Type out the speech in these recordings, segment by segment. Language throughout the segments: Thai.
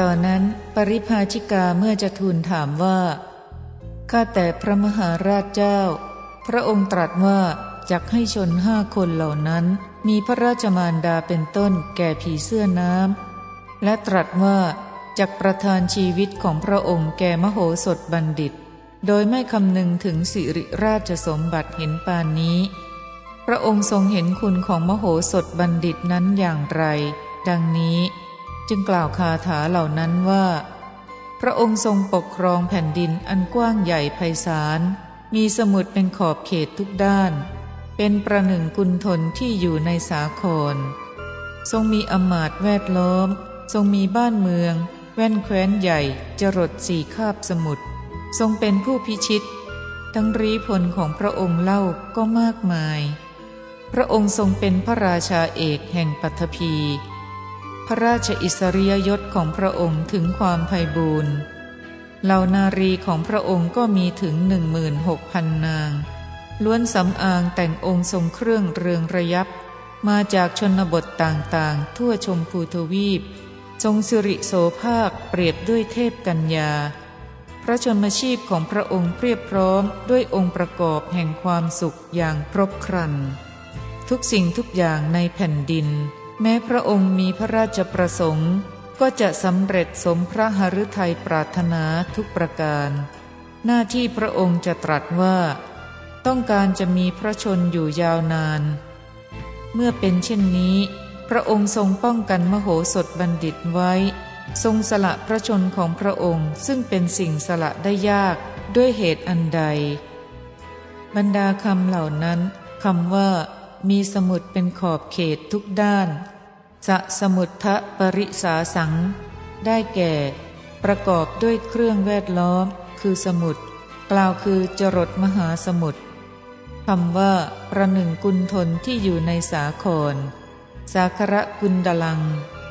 ต่อนนั้นปริภาชิกาเมื่อจะทูลถามว่า ข้าแต่พระมหาราชเจ้า พระองค์ตรัสว่าจักให้ชนห้าคนเหล่านั้น มีพระราชมารดาเป็นต้นแก่ผีเสื้อน้ำ และตรัสว่าจักประทานชีวิตของพระองค์แก่มโหสถบัณฑิต โดยไม่คำนึงถึงสิริราชสมบัติเห็นปานนี้ พระองค์ทรงเห็นคุณของมโหสถบัณฑิตนั้นอย่างไร ดังนี้ จึงกล่าวคาถาเหล่านั้นว่า พระองค์ทรงปกครองแผ่นดินอันกว้างใหญ่ไพศาล มีสมุดเป็นขอบเขตทุกด้าน เป็นประหนึ่งกุลทนที่อยู่ในสาคร ทรงมีอมาตย์แวดล้อม ทรงมีบ้านเมือง แว่นแคว้นใหญ่จรดสี่คาบสมุทร ทรงเป็นผู้พิชิต ทั้งรีพลของพระองค์เล่าก็มากมาย พระองค์ทรงเป็นพระราชาเอกแห่งปัทภี ระราชอิสริยยศของพระองค์ถึงความไพ่บูรณ์เหล่านารีของพระองค์ก็มีถึงหนึ่งหมื่นหกพันนาง ล้วนสำอางแต่งองค์ทรงเครื่องเรืองระยับ มาจากชนบทต่างๆ ทั่วชมพูทวีป ทรงสิริโสภาคเปรียบด้วยเทพกัญญา พระชนมชีพของพระองค์เพียบพร้อมด้วยองค์ประกอบแห่งความสุขอย่างครบครัน ทุกสิ่งทุกอย่างในแผ่นดิน แม้พระองค์มีพระราชประสงค์ก็จะสำเร็จสมพระหฤทัยปรารถนาทุกประการ หน้าที่พระองค์จะตรัสว่า ต้องการจะมีพระชนอยู่ยาวนาน เมื่อเป็นเช่นนี้ พระองค์ทรงป้องกันมโหสถบัณฑิตไว้ ทรงสละพระชนของพระองค์ซึ่งเป็นสิ่งสละได้ยากด้วยเหตุอันใด บรรดาคำเหล่านั้นคำว่า มีสมุดเป็นขอบเขตทุกด้าน สะสมุทะปริสาสัง ได้แก่ ประกอบด้วยเครื่องแวดล้อม คือสมุดกล่าวคือจรดมหาสมุทรคำว่า ประหนึ่งกุลทนที่อยู่ในสาคร สาคระกุณดลัง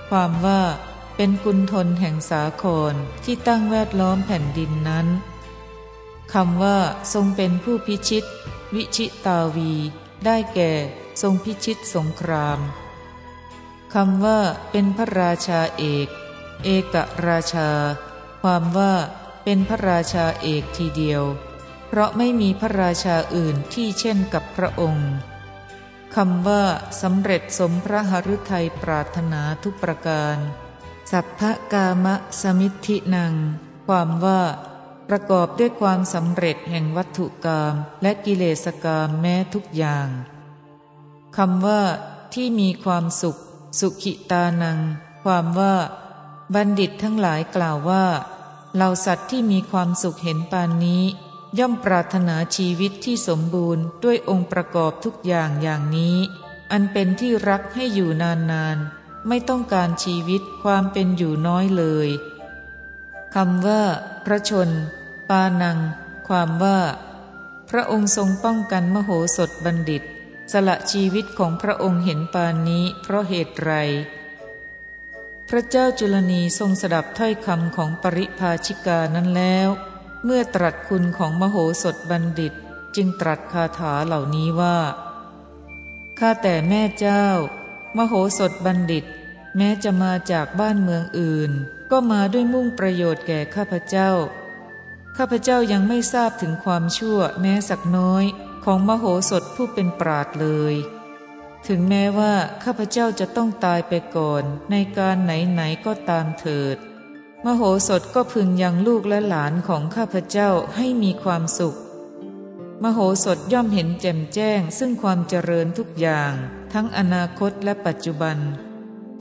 ความว่าเป็นกุณทนแห่งสาครที่ตั้งแวดล้อมแผ่นดินนั้นคำว่า ทรงเป็นผู้พิชิต วิชิตาวี ได้แก่ ทรงพิชิตสงคราม คำว่าเป็นพระราชาเอก เอกราชา ความว่าเป็นพระราชาเอกทีเดียว เพราะไม่มีพระราชาอื่นที่เช่นกับพระองค์คำว่าสำเร็จสมพระหฤทัยปรารถนาทุกประการ สัพพกามะสมิทธินัง ความว่าประกอบด้วยความสำเร็จแห่งวัตถุกรรมและกิเลสกรรมแม้ทุกอย่างคำว่าที่มีความสุข สุขิตานัง ความว่า บัณฑิตทั้งหลายกล่าวว่าเหล่าสัตว์ที่มีความสุขเห็นปานนี้ ย่อมปรารถนาชีวิตที่สมบูรณ์ด้วยองค์ประกอบทุกอย่างอย่างนี้ อันเป็นที่รักให้อยู่นานๆ ไม่ต้องการชีวิตความเป็นอยู่น้อยเลยคำว่า พระชน ปานัง ความว่า พระองค์ทรงป้องกันมโหสถบัณฑิต สละชีวิตของพระองค์เห็นปานนี้เพราะเหตุไร พระเจ้าจุลนีทรงสดับถ้อยคำของปริภาชิกานั้นแล้ว เมื่อตรัสคุณของมโหสถบัณฑิตจึงตรัสคาถาเหล่านี้ว่า ข้าแต่แม่เจ้า มโหสถบัณฑิต แม้จะมาจากบ้านเมืองอื่น ก็มาด้วยมุ่งประโยชน์แก่ข้าพเจ้า ข้าพเจ้ายังไม่ทราบถึงความชั่วแม้สักน้อย ของมโหสถผู้เป็นปราดเลย ถึงแม้ว่าข้าพเจ้าจะต้องตายไปก่อนในการไหนๆก็ตามเถิด มโหสถก็พึงยังลูกและหลานของข้าพเจ้าให้มีความสุข มโหสถย่อมเห็นแจ่มแจ้งซึ่งความเจริญทุกอย่าง ทั้งอนาคตและปัจจุบัน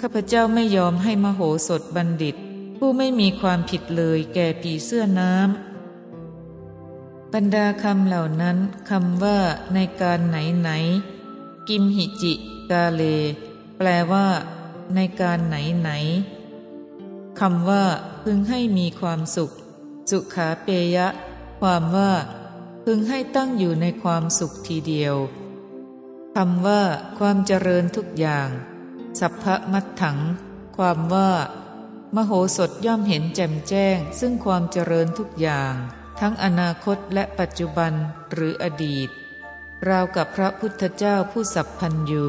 ข้าพเจ้าไม่ยอมให้มโหสถบัณฑิต ผู้ไม่มีความผิดเลยแก่ผีเสื้อน้ำ บรรดาคำเหล่านั้นคำว่าในการไหนไหน กิมหิจิกาเล แปลว่า ในการไหนไหนคำว่า พึงให้มีความสุข สุขาเปยะ ความว่า พึงให้ตั้งอยู่ในความสุขทีเดียวคำว่า ความเจริญทุกอย่าง สัพพมัตถัง ความว่า มโหสถย่อมเห็นแจ่มแจ้ง ซึ่งความเจริญทุกอย่าง ทั้งอนาคตและปัจจุบันหรืออดีต ราวกับพระพุทธเจ้าผู้สัพพันยู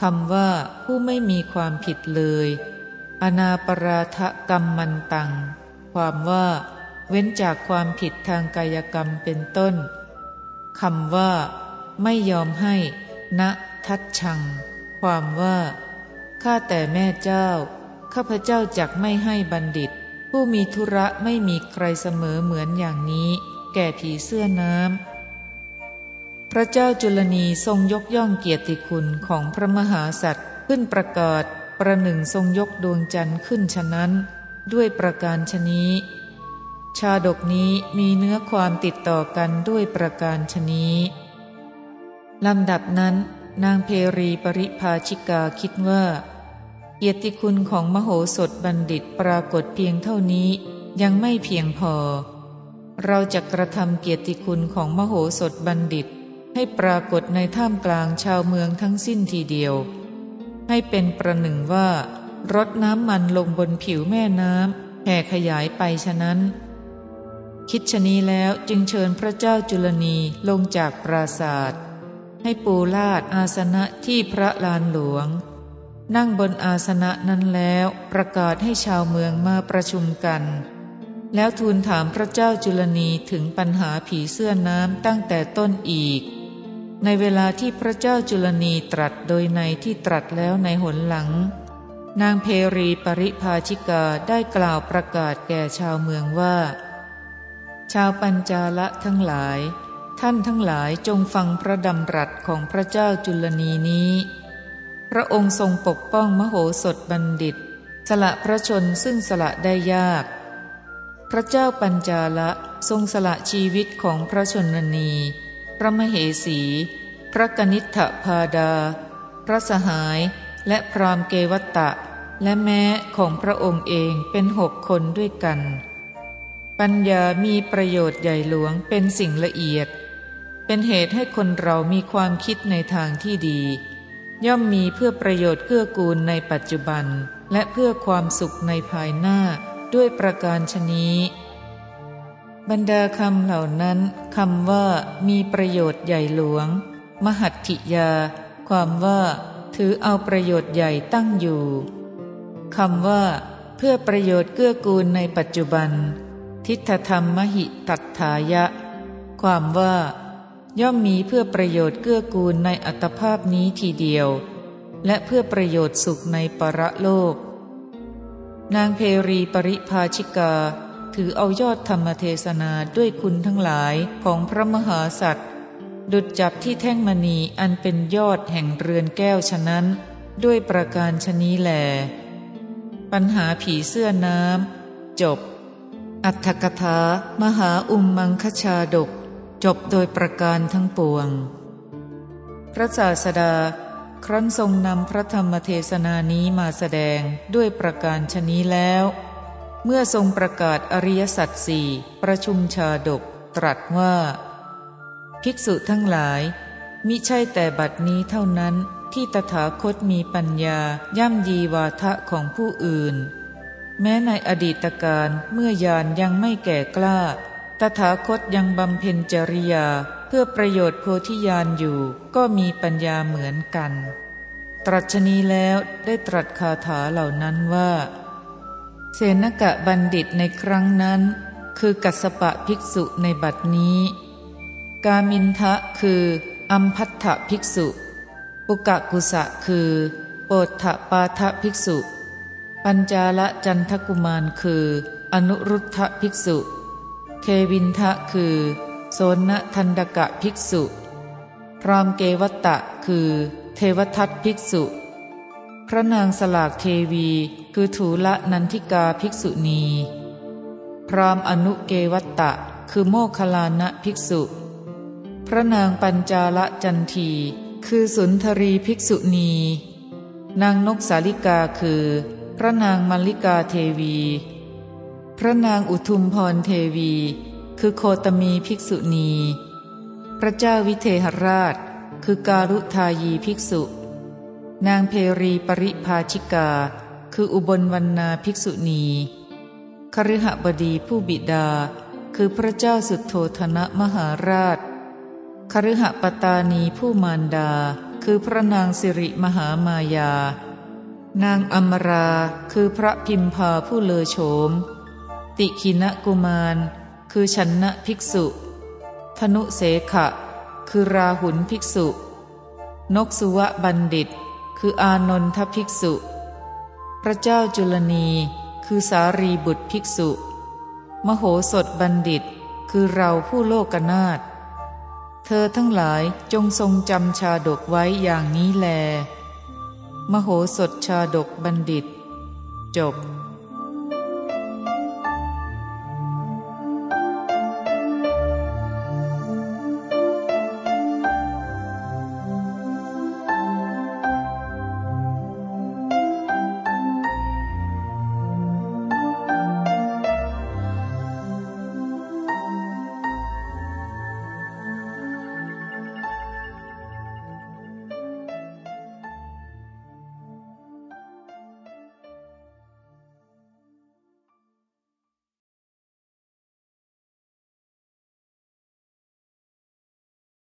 คำว่าผู้ไม่มีความผิดเลย อนาปราทะกรรมมันตัง ความว่า เว้นจากความผิดทางกายกรรมเป็นต้นคำว่า ไม่ยอมให้ณทัดชัง ความว่าข้าแต่แม่เจ้า ข้าพเจ้าจักไม่ให้บัณฑิต ผู้มีธุระไม่มีใครเสมอเหมือนอย่างนี้ แก่ผีเสื้อน้ำ พระเจ้าจุลนีทรงยกย่องเกียรติคุณของพระมหาสัตว์ขึ้นประกาศประหนึ่งทรงยกดวงจันทร์ขึ้นฉะนั้น ด้วยประการชนี้ ชาดกนี้มีเนื้อความติดต่อกันด้วยประการชนี้ลำดับนั้น นางเพรีปริภาชิกาคิดว่า เกียรติคุณของมโหสถบัณฑิตปรากฏเพียงเท่านี้ยังไม่เพียงพอ เราจะกระทำเกียรติคุณของมโหสถบัณฑิต ให้ปรากฏในท่ามกลางชาวเมืองทั้งสิ้นทีเดียว ให้เป็นประหนึ่งว่ารดน้ำมันลงบนผิวแม่น้ำแผ่ขยายไปฉะนั้น คิดชนี้แล้วจึงเชิญพระเจ้าจุลนีลงจากปราศาสตร์ให้ปูลาดอาสนะที่พระลานหลวง นั่งบนอาสนะนั้นแล้วประกาศให้ชาวเมืองมาประชุมกัน แล้วทูลถามพระเจ้าจุลนีถึงปัญหาผีเสื้อน้ำตั้งแต่ต้นอีก ในเวลาที่พระเจ้าจุลนีตรัสโดยในที่ตรัสแล้วในหนหลัง นางเพรีปริภาชิกาได้กล่าวประกาศแก่ชาวเมืองว่า ชาวปัญจาละทั้งหลาย ท่านทั้งหลายจงฟังพระดำรัสของพระเจ้าจุลนีนี้ พระองค์ทรงปกป้องมโหสถบัณฑิต สละพระชนซึ่งสละได้ยาก พระเจ้าปัญจาละทรงสละชีวิตของพระชนนี พระมเหสี พระกนิษฐพาดา พระสหายและพรามเกวัตตะ และแม้ของพระองค์เองเป็นหกคนด้วยกัน ปัญญามีประโยชน์ใหญ่หลวงเป็นสิ่งละเอียด เป็นเหตุให้คนเรามีความคิดในทางที่ดี ย่อมมีเพื่อประโยชน์เกื้อกูลในปัจจุบัน และเพื่อความสุขในภายหน้าด้วยประการชนี้ บรรดาคำเหล่านั้นคำว่ามีประโยชน์ใหญ่หลวง มหัตถิยา ความว่า ถือเอาประโยชน์ใหญ่ตั้งอยู่คำว่า เพื่อประโยชน์เกื้อกูลในปัจจุบัน ทิฏฐธรรมมหิตัตถายะ ความว่า ย่อมมีเพื่อประโยชน์เกื้อกูลในอัตภาพนี้ทีเดียว และเพื่อประโยชน์สุขในปรโลก นางเพรีปริภาชิกา ถือเอายอดธรรมเทศนาด้วยคุณทั้งหลายของพระมหาสัตว์ดุดจับที่แท่งมณีอันเป็นยอดแห่งเรือนแก้วฉะนั้น ด้วยประการชนี้แหลปัญหาผีเสื้อน้ำจบ อัตถกถา มหาอุมมังคชาดก จบโดยประการทั้งปวง พระศาสดา ครั้นทรงนำพระธรรมเทศนานี้มาแสดงด้วยประการชนี้แล้ว เมื่อทรงประกาศอริยสัจสี่ประชุมชาดกตรัสว่า ภิกษุทั้งหลาย มิใช่แต่บัดนี้เท่านั้นที่ตถาคตมีปัญญาย่ำยีวาทะของผู้อื่น แม้ในอดีตการเมื่อยานยังไม่แก่กล้า ตถาคตยังบำเพ็ญจริยาเพื่อประโยชน์โพธิญาณอยู่ก็มีปัญญาเหมือนกัน ตรัชนีแล้วได้ตรัสคาถาเหล่านั้นว่า เสนกะบัณฑิตในครั้งนั้น คือกัสปะภิกษุในบัดนี้ กามินทะคืออัมพัทธภิกษุ ปุกะกุสะคือโปถะปาทะภิกษุ ปัญจาละจันทกุมารคือ อนุรุทธภิกษุ เควินทะคือโสนทันดกะภิกษุพรามเกวัตตะคือ เทวทัตภิกษุ พระนางสลากเทวีคือถูละนันทิกาภิกษุณี พรามอนุเกวัตตะคือโมคลานะภิกษุ พระนางปัญจาละจันทีคือสุนทรีภิกษุณี นางนกสาลิกาคือ พระนางมัลลิกาเทวี พระนางอุทุมพรเทวี คือโคตมีภิกษุณี พระเจ้าวิเทหราช คือการุทายีภิกษุ นางเพรีปริภาชิกา คืออุบลวรรณาภิกษุณี คฤหบดีผู้บิดา คือพระเจ้าสุโทธนะมหาราช คฤหปตานีผู้มารดา คือพระนางสิริมหามายา นางอมรา คือพระพิมพาผู้เลอโฉม ติคินกุมาร คือชันนะภิกษุ ธนุเสขะ คือราหุลภิกษุ นกสุวะบัณฑิต คืออานนทภิกษุ พระเจ้าจุลนี คือสารีบุตรภิกษุ มโหสถบัณฑิต คือเราผู้โลกนาถเธอทั้งหลายจงทรงจำชาดกไว้อย่างนี้แล มโหสถชาดกบัณฑิต จบ